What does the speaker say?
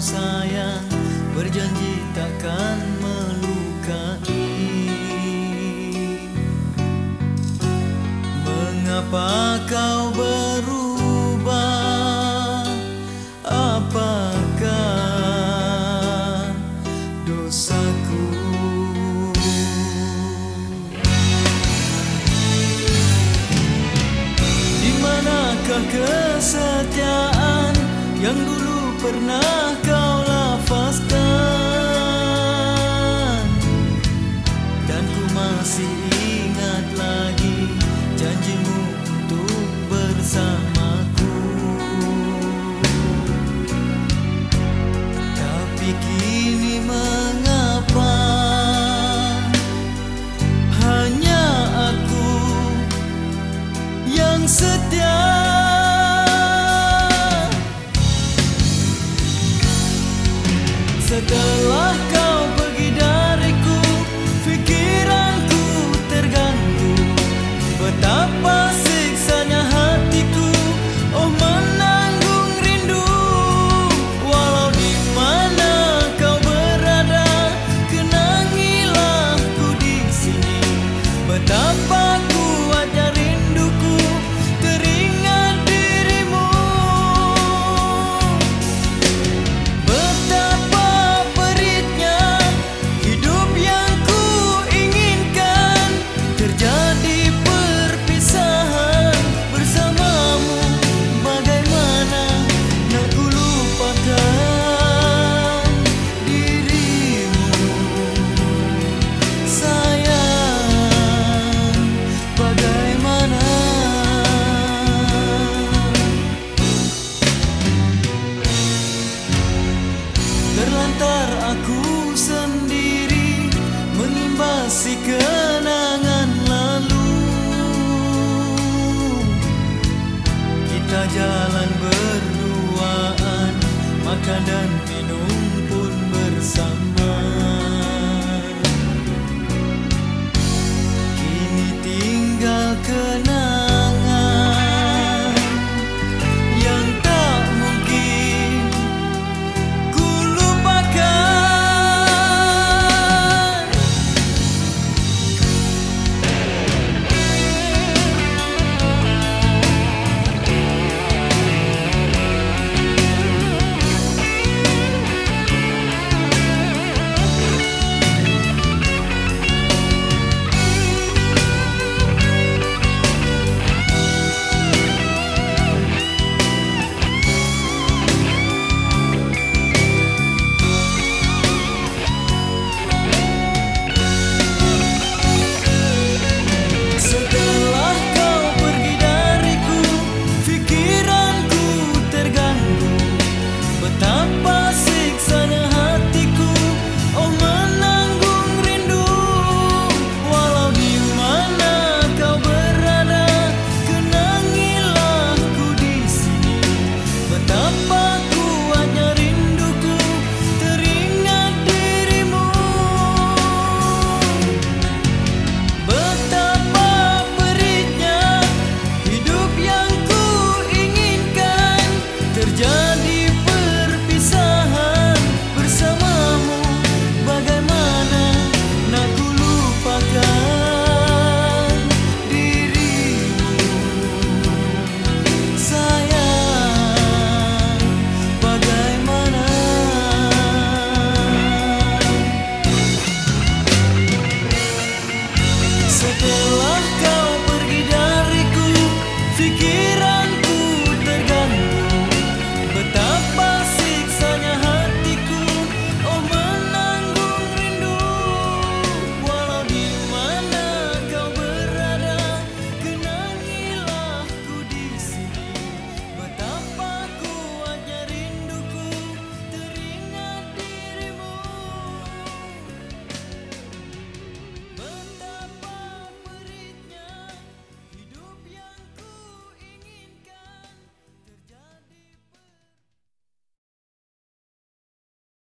sayang berjanji takkan melukai. Mengapa kau berubah? Apakah dosaku? Di manakah kesetiaan yang dulu pernah setia. Setelah kau pergi dariku Pikiranku terganggu. Betapa siksanya hatiku Oh menanggung rindu. Walau di mana kau berada Kenangilah ku di sini. Betapa kenangan lalu. Kita jalan berduaan Makan dan minum. possible